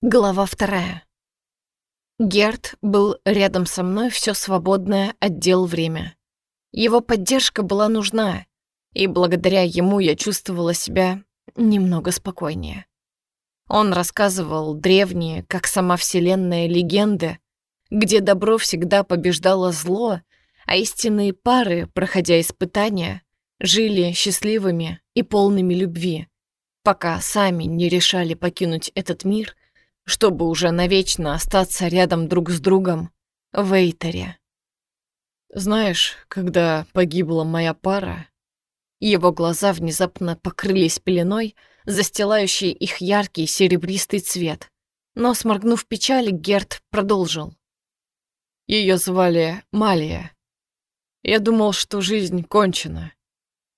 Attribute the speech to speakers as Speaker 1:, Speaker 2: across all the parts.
Speaker 1: Глава вторая. Герт был рядом со мной все свободное отдел время. Его поддержка была нужна, и благодаря ему я чувствовала себя немного спокойнее. Он рассказывал древние, как сама Вселенная, легенды, где добро всегда побеждало зло, а истинные пары, проходя испытания, жили счастливыми и полными любви, пока сами не решали покинуть этот мир — чтобы уже навечно остаться рядом друг с другом в Эйтере. Знаешь, когда погибла моя пара, его глаза внезапно покрылись пеленой, застилающей их яркий серебристый цвет. Но, сморгнув печаль, Герт продолжил. Ее звали Малия. Я думал, что жизнь кончена.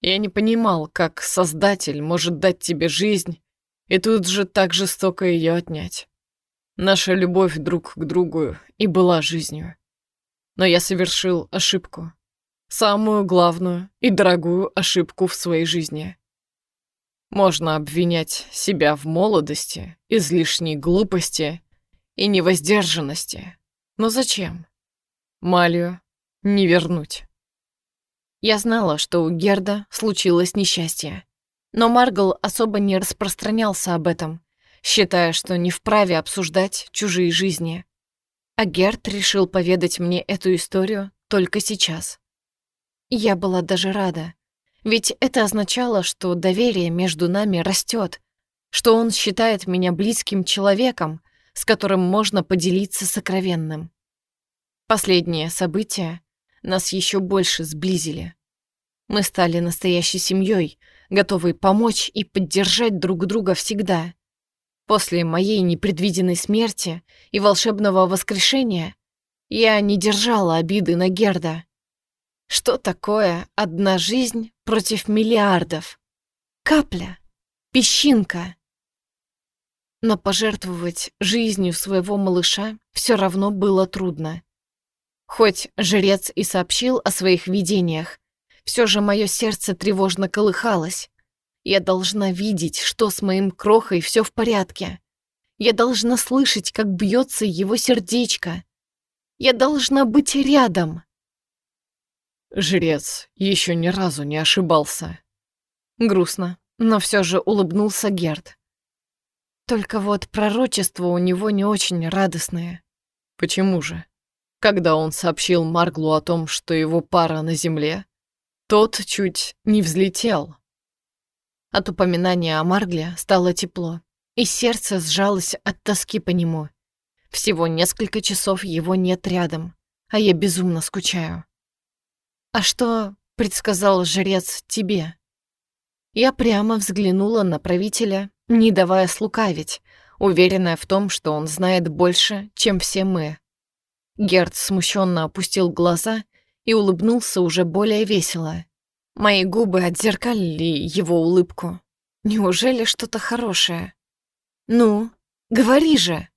Speaker 1: Я не понимал, как Создатель может дать тебе жизнь и тут же так жестоко ее отнять. Наша любовь друг к другу и была жизнью. Но я совершил ошибку. Самую главную и дорогую ошибку в своей жизни. Можно обвинять себя в молодости, излишней глупости и невоздержанности. Но зачем? Малию не вернуть. Я знала, что у Герда случилось несчастье. Но Маргл особо не распространялся об этом, считая, что не вправе обсуждать чужие жизни. А Герт решил поведать мне эту историю только сейчас. Я была даже рада, ведь это означало, что доверие между нами растет, что он считает меня близким человеком, с которым можно поделиться сокровенным. Последние события нас еще больше сблизили. Мы стали настоящей семьей, готовой помочь и поддержать друг друга всегда. После моей непредвиденной смерти и волшебного воскрешения я не держала обиды на Герда. Что такое одна жизнь против миллиардов? Капля, песчинка. Но пожертвовать жизнью своего малыша все равно было трудно. Хоть жрец и сообщил о своих видениях, все же мое сердце тревожно колыхалось. Я должна видеть, что с моим крохой все в порядке. Я должна слышать, как бьется его сердечко. Я должна быть рядом. Жрец еще ни разу не ошибался. Грустно, но все же улыбнулся Герд. Только вот пророчество у него не очень радостное. Почему же? Когда он сообщил Марглу о том, что его пара на земле, тот чуть не взлетел. От упоминания о Маргле стало тепло, и сердце сжалось от тоски по нему. Всего несколько часов его нет рядом, а я безумно скучаю. «А что предсказал жрец тебе?» Я прямо взглянула на правителя, не давая слукавить, уверенная в том, что он знает больше, чем все мы. Герд смущенно опустил глаза и улыбнулся уже более весело. Мои губы отзеркалили его улыбку. Неужели что-то хорошее? Ну, говори же.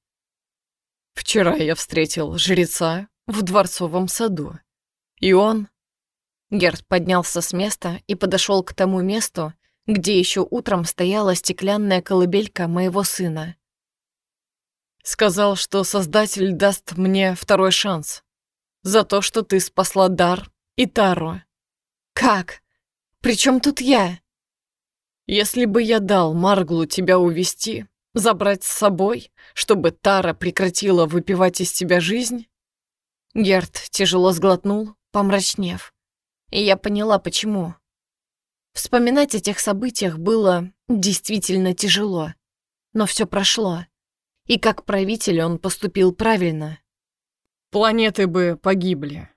Speaker 1: Вчера я встретил жреца в дворцовом саду. И он... Герд поднялся с места и подошел к тому месту, где еще утром стояла стеклянная колыбелька моего сына. Сказал, что Создатель даст мне второй шанс. За то, что ты спасла Дар и Тару. Как? Причем тут я? Если бы я дал Марглу тебя увести, забрать с собой, чтобы Тара прекратила выпивать из тебя жизнь? Герт тяжело сглотнул, помрачнев. И я поняла, почему. Вспоминать о тех событиях было действительно тяжело. Но все прошло. И как правитель он поступил правильно. Планеты бы погибли.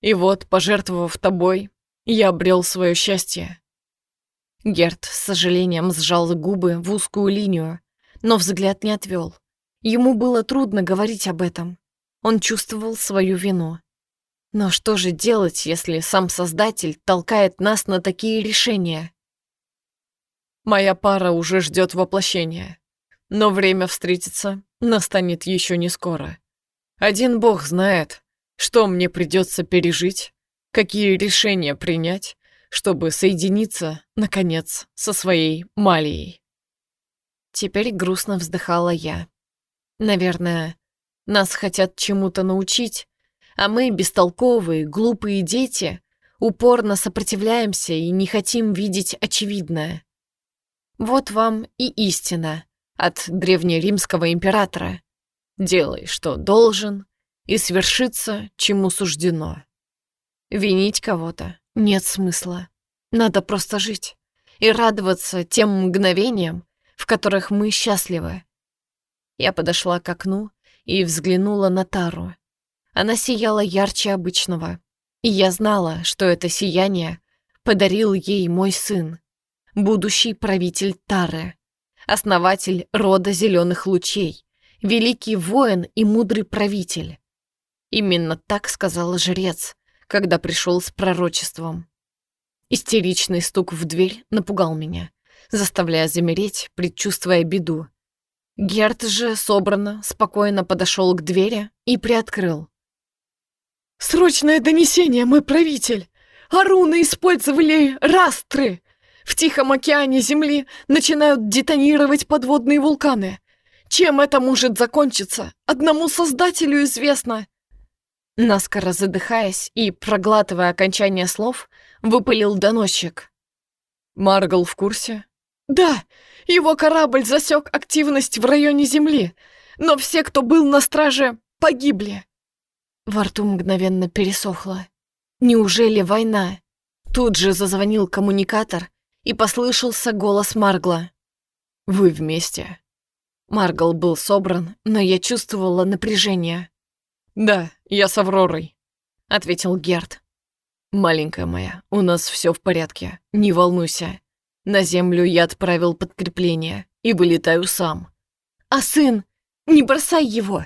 Speaker 1: И вот, пожертвовав тобой, я обрел свое счастье. Герт с сожалением сжал губы в узкую линию, но взгляд не отвел. Ему было трудно говорить об этом. Он чувствовал свою вину. Но что же делать, если сам Создатель толкает нас на такие решения? Моя пара уже ждет воплощения, но время встретиться настанет еще не скоро. Один бог знает, что мне придется пережить, какие решения принять, чтобы соединиться, наконец, со своей Малией. Теперь грустно вздыхала я. Наверное, нас хотят чему-то научить, а мы, бестолковые, глупые дети, упорно сопротивляемся и не хотим видеть очевидное. Вот вам и истина от древнеримского императора. Делай, что должен, и свершится, чему суждено. Винить кого-то нет смысла. Надо просто жить и радоваться тем мгновениям, в которых мы счастливы. Я подошла к окну и взглянула на Тару. Она сияла ярче обычного, и я знала, что это сияние подарил ей мой сын, будущий правитель Тары, основатель рода зеленых лучей, великий воин и мудрый правитель. Именно так сказал жрец, когда пришел с пророчеством. Истеричный стук в дверь напугал меня, заставляя замереть, предчувствуя беду. Герт же собрано, спокойно подошел к двери и приоткрыл. «Срочное донесение, мой правитель! Аруны использовали растры! В Тихом океане Земли начинают детонировать подводные вулканы. Чем это может закончиться? Одному Создателю известно!» Наскоро задыхаясь и проглатывая окончание слов, выпалил доносчик. «Маргал в курсе?» «Да, его корабль засек активность в районе Земли, но все, кто был на страже, погибли». Во рту мгновенно пересохло. «Неужели война?» Тут же зазвонил коммуникатор, и послышался голос Маргла. «Вы вместе?» Маргл был собран, но я чувствовала напряжение. «Да, я с Авророй», — ответил Герт. «Маленькая моя, у нас все в порядке, не волнуйся. На землю я отправил подкрепление и вылетаю сам». «А сын? Не бросай его!»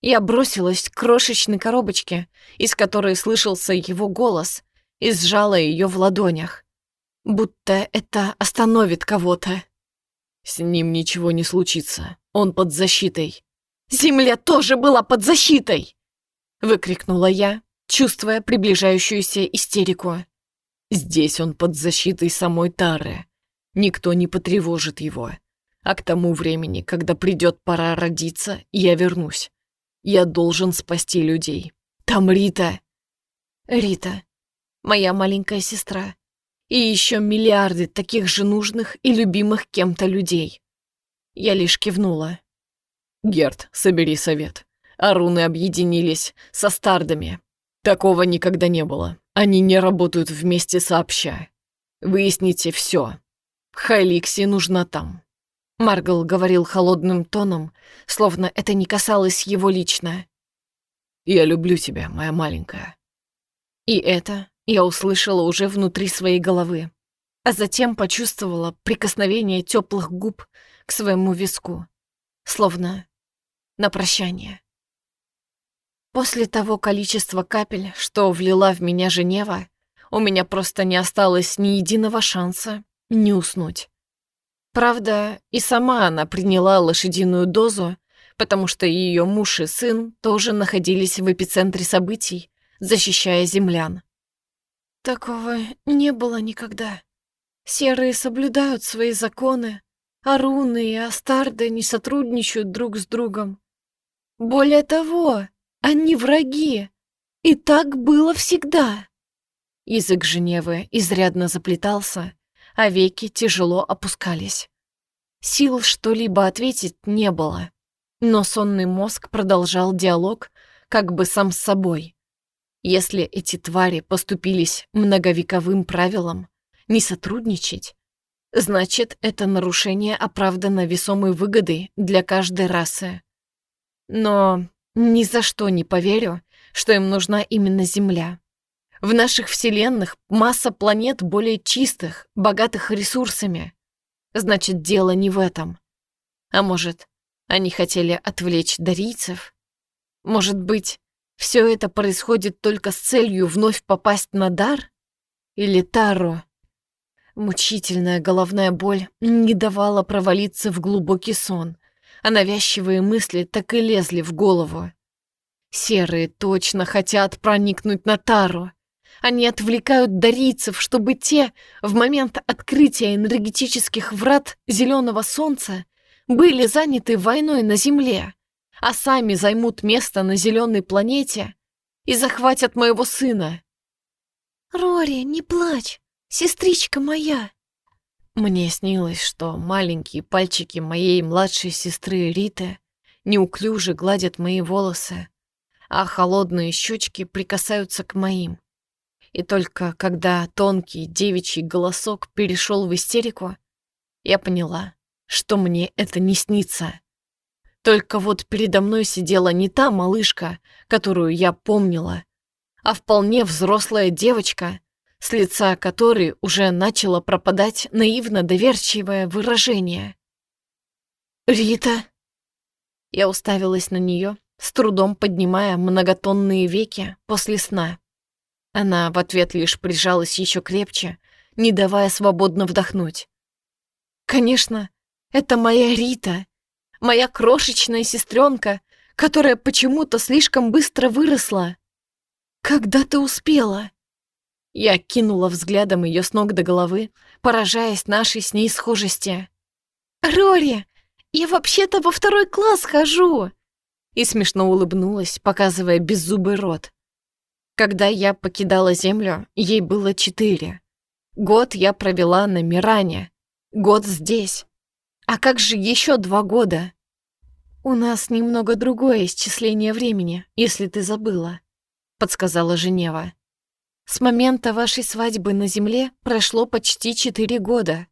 Speaker 1: Я бросилась к крошечной коробочке, из которой слышался его голос, и сжала ее в ладонях. Будто это остановит кого-то. С ним ничего не случится. Он под защитой. Земля тоже была под защитой! Выкрикнула я, чувствуя приближающуюся истерику. Здесь он под защитой самой Тары. Никто не потревожит его. А к тому времени, когда придет пора родиться, я вернусь. Я должен спасти людей. Там Рита. Рита. Моя маленькая сестра. И еще миллиарды таких же нужных и любимых кем-то людей. Я лишь кивнула. Герт, собери совет. Аруны объединились со стардами. Такого никогда не было. Они не работают вместе сообща. Выясните все. Хайликси нужна там. Маргал говорил холодным тоном, словно это не касалось его лично. «Я люблю тебя, моя маленькая». И это я услышала уже внутри своей головы, а затем почувствовала прикосновение теплых губ к своему виску, словно на прощание. После того количества капель, что влила в меня Женева, у меня просто не осталось ни единого шанса не уснуть. Правда, и сама она приняла лошадиную дозу, потому что ее муж и сын тоже находились в эпицентре событий, защищая землян. Такого не было никогда. Серые соблюдают свои законы, а руны и астарды не сотрудничают друг с другом. Более того, они враги. И так было всегда. Язык Женевы изрядно заплетался, а веки тяжело опускались. Сил что-либо ответить не было, но сонный мозг продолжал диалог как бы сам с собой. Если эти твари поступились многовековым правилам не сотрудничать, значит, это нарушение оправдано весомой выгодой для каждой расы. Но ни за что не поверю, что им нужна именно Земля. В наших вселенных масса планет более чистых, богатых ресурсами. Значит, дело не в этом. А может, они хотели отвлечь дарийцев? Может быть, все это происходит только с целью вновь попасть на дар? Или Таро? Мучительная головная боль не давала провалиться в глубокий сон, а навязчивые мысли так и лезли в голову. Серые точно хотят проникнуть на Тару. Они отвлекают дарийцев, чтобы те в момент открытия энергетических врат зеленого солнца были заняты войной на Земле, а сами займут место на зеленой планете и захватят моего сына.
Speaker 2: «Рори, не плачь, сестричка моя!»
Speaker 1: Мне снилось, что маленькие пальчики моей младшей сестры Риты неуклюже гладят мои волосы, а холодные щечки прикасаются к моим. И только когда тонкий девичий голосок перешел в истерику, я поняла, что мне это не снится. Только вот передо мной сидела не та малышка, которую я помнила, а вполне взрослая девочка, с лица которой уже начало пропадать наивно доверчивое выражение. «Рита!» Я уставилась на нее, с трудом поднимая многотонные веки после сна. Она в ответ лишь прижалась еще крепче, не давая свободно вдохнуть. «Конечно, это моя Рита, моя крошечная сестренка, которая почему-то слишком быстро выросла. Когда ты успела?» Я кинула взглядом ее с ног до головы, поражаясь нашей с ней схожести.
Speaker 2: «Рори, я вообще-то во второй класс хожу!»
Speaker 1: И смешно улыбнулась, показывая беззубый рот. Когда я покидала Землю, ей было четыре. Год я провела на Миране, год здесь. А как же еще два года? У нас немного другое исчисление времени, если ты забыла, подсказала Женева. С момента вашей свадьбы на Земле прошло почти четыре года.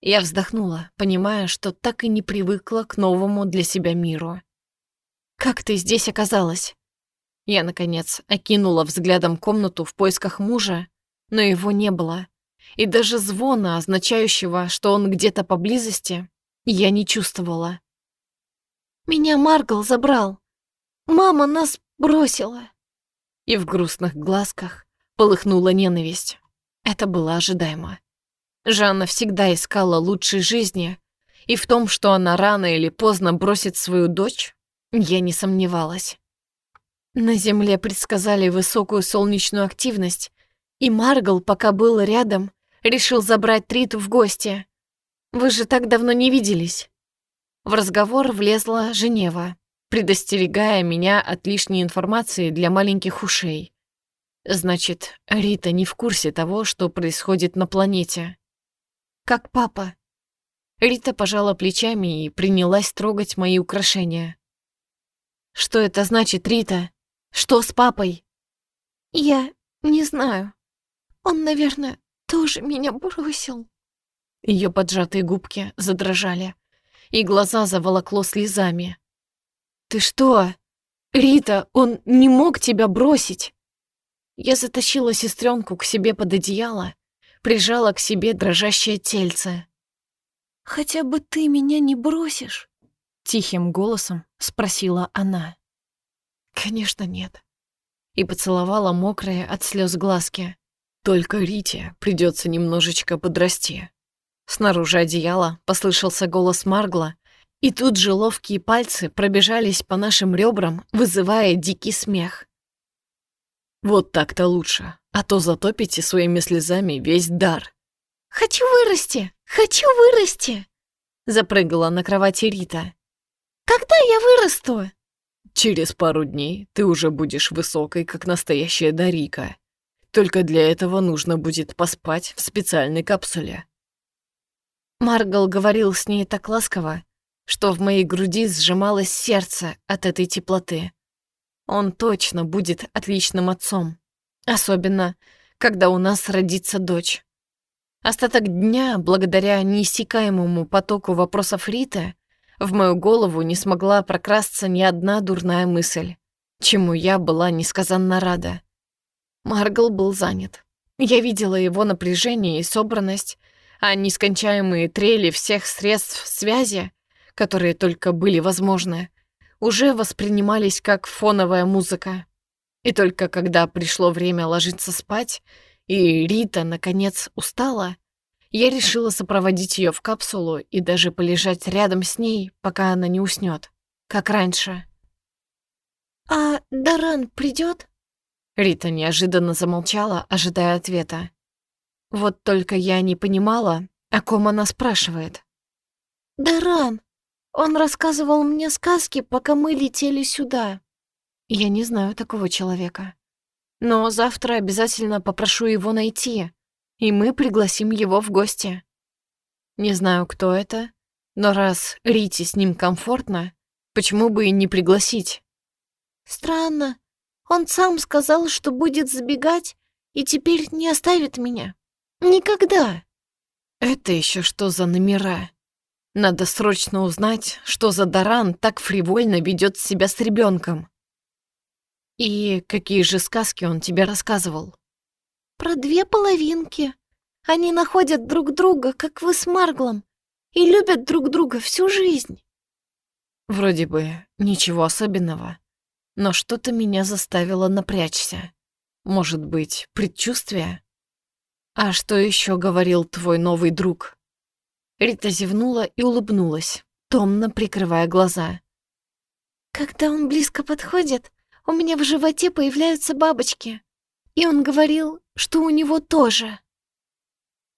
Speaker 1: Я вздохнула, понимая, что так и не привыкла к новому для себя миру. «Как ты здесь оказалась?» Я, наконец, окинула взглядом комнату в поисках мужа, но его не было. И даже звона, означающего, что он где-то поблизости, я не чувствовала.
Speaker 2: «Меня Маргал забрал. Мама нас бросила».
Speaker 1: И в грустных глазках полыхнула ненависть. Это было ожидаемо. Жанна всегда искала лучшей жизни, и в том, что она рано или поздно бросит свою дочь, я не сомневалась. На Земле предсказали высокую солнечную активность, и Маргл, пока был рядом, решил забрать Триту в гости. Вы же так давно не виделись. В разговор влезла Женева, предостерегая меня от лишней информации для маленьких ушей. Значит, Рита не в курсе того, что происходит на планете. Как папа. Рита пожала плечами и принялась трогать мои украшения. Что это значит, Рита? Что с папой?»
Speaker 2: «Я не знаю. Он, наверное, тоже меня бросил».
Speaker 1: Ее поджатые губки задрожали, и глаза заволокло слезами. «Ты что? Рита, он не мог тебя бросить!» Я затащила сестренку к себе под одеяло, прижала к себе дрожащее тельце.
Speaker 2: «Хотя бы ты меня не бросишь?»
Speaker 1: Тихим голосом спросила она. «Конечно нет». И поцеловала мокрые от слез глазки. «Только Рите придется немножечко подрасти». Снаружи одеяла послышался голос Маргла, и тут же ловкие пальцы пробежались по нашим ребрам, вызывая дикий смех. «Вот так-то лучше, а то затопите своими слезами весь дар».
Speaker 2: «Хочу вырасти! Хочу вырасти!»
Speaker 1: Запрыгала на кровати Рита.
Speaker 2: «Когда я вырасту?»
Speaker 1: Через пару дней ты уже будешь высокой, как настоящая Дарика. Только для этого нужно будет поспать в специальной капсуле. Маргал говорил с ней так ласково, что в моей груди сжималось сердце от этой теплоты. Он точно будет отличным отцом. Особенно, когда у нас родится дочь. Остаток дня, благодаря неиссякаемому потоку вопросов Риты, в мою голову не смогла прокрасться ни одна дурная мысль, чему я была несказанно рада. Маргл был занят. Я видела его напряжение и собранность, а нескончаемые трели всех средств связи, которые только были возможны, уже воспринимались как фоновая музыка. И только когда пришло время ложиться спать, и Рита, наконец, устала, я решила сопроводить ее в капсулу и даже полежать рядом с ней, пока она не уснет, как раньше.
Speaker 2: «А Даран придет?
Speaker 1: Рита неожиданно замолчала, ожидая ответа. Вот только я не понимала, о ком она спрашивает.
Speaker 2: «Даран, Он рассказывал мне сказки, пока мы летели сюда.
Speaker 1: Я не знаю такого человека. Но завтра обязательно попрошу его найти, и мы пригласим его в гости. Не знаю, кто это, но раз Рите с ним комфортно, почему бы и не пригласить?
Speaker 2: Странно. Он сам сказал, что будет забегать, и теперь не оставит меня. Никогда.
Speaker 1: Это еще что за номера? Надо срочно узнать, что за Даран так фривольно ведет себя с ребенком. И какие же сказки он тебе рассказывал?
Speaker 2: Про две половинки. Они находят друг друга, как вы с Марглом, и любят друг друга всю жизнь.
Speaker 1: Вроде бы ничего особенного, но что-то меня заставило напрячься. Может быть, предчувствие? А что еще говорил твой новый друг? Рита зевнула и улыбнулась, томно прикрывая глаза.
Speaker 2: Когда он близко подходит, у меня в животе появляются бабочки. И он говорил, что у него тоже.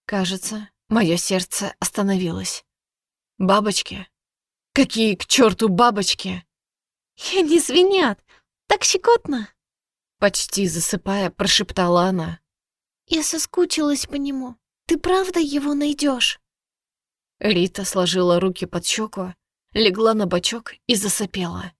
Speaker 1: Кажется, мое сердце остановилось. Бабочки? Какие к черту бабочки?
Speaker 2: Я не свинят, так щекотно.
Speaker 1: Почти засыпая, прошептала она.
Speaker 2: Я соскучилась по нему. Ты правда его найдешь?
Speaker 1: Рита сложила руки под щеку, легла на бочок и засопела.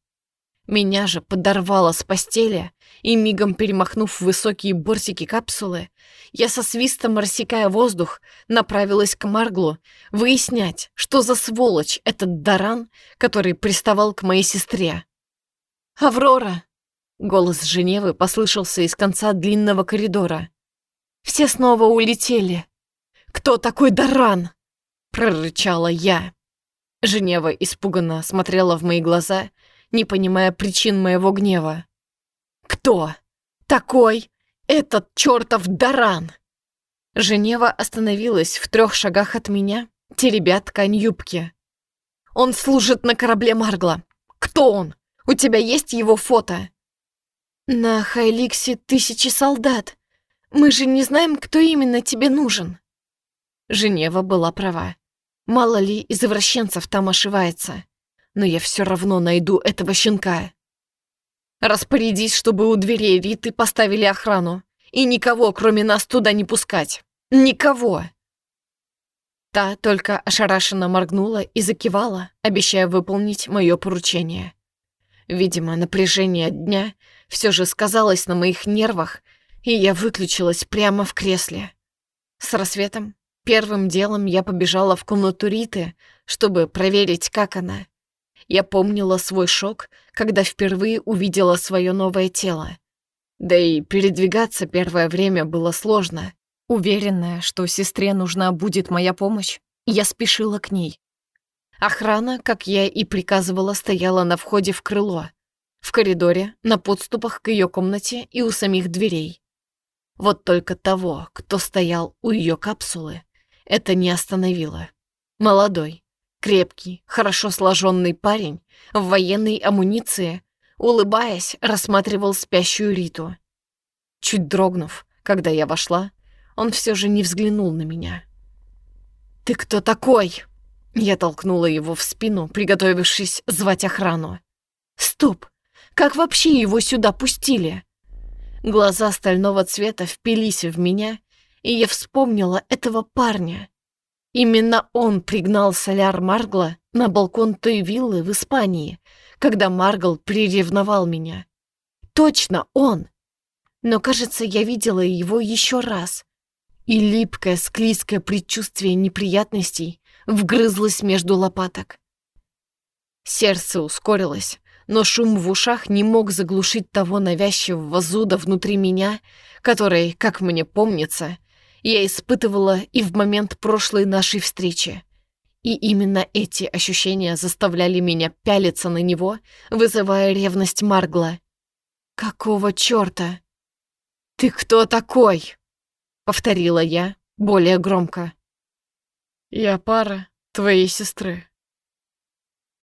Speaker 1: Меня же подорвало с постели, и мигом перемахнув высокие бортики капсулы, я со свистом рассекая воздух направилась к Марглу выяснять, что за сволочь этот Даран, который приставал к моей сестре. «Аврора!» — голос Женевы послышался из конца длинного коридора. «Все снова улетели. Кто такой Даран?» — прорычала я. Женева испуганно смотрела в мои глаза не понимая причин моего гнева. «Кто такой этот чертов Даран?» Женева остановилась в трех шагах от меня, теребя ткань юбки. «Он служит на корабле Маргла. Кто он? У тебя есть его фото?»
Speaker 2: «На Хайликсе тысячи солдат. Мы же не знаем, кто именно тебе нужен».
Speaker 1: Женева была права. Мало ли извращенцев там ошивается но я все равно найду этого щенка. Распорядись, чтобы у дверей Риты поставили охрану, и никого, кроме нас, туда не пускать. Никого!» Та только ошарашенно моргнула и закивала, обещая выполнить мое поручение. Видимо, напряжение дня все же сказалось на моих нервах, и я выключилась прямо в кресле. С рассветом первым делом я побежала в комнату Риты, чтобы проверить, как она. Я помнила свой шок, когда впервые увидела свое новое тело. Да и передвигаться первое время было сложно. Уверенная, что сестре нужна будет моя помощь, я спешила к ней. Охрана, как я и приказывала, стояла на входе в крыло, в коридоре, на подступах к ее комнате и у самих дверей. Вот только того, кто стоял у ее капсулы, это не остановило. Молодой, Крепкий, хорошо сложенный парень в военной амуниции, улыбаясь, рассматривал спящую Риту. Чуть дрогнув, когда я вошла, он все же не взглянул на меня. «Ты кто такой?» Я толкнула его в спину, приготовившись звать охрану. «Стоп! Как вообще его сюда пустили?» Глаза стального цвета впились в меня, и я вспомнила этого парня, Именно он пригнал соляр Маргла на балкон той виллы в Испании, когда Маргл приревновал меня. Точно он! Но, кажется, я видела его еще раз. И липкое, склизкое предчувствие неприятностей вгрызлось между лопаток. Сердце ускорилось, но шум в ушах не мог заглушить того навязчивого зуда внутри меня, который, как мне помнится, я испытывала и в момент прошлой нашей встречи. И именно эти ощущения заставляли меня пялиться на него, вызывая ревность Маргла. «Какого чёрта?» «Ты кто такой?» — повторила я более громко. «Я пара твоей сестры»,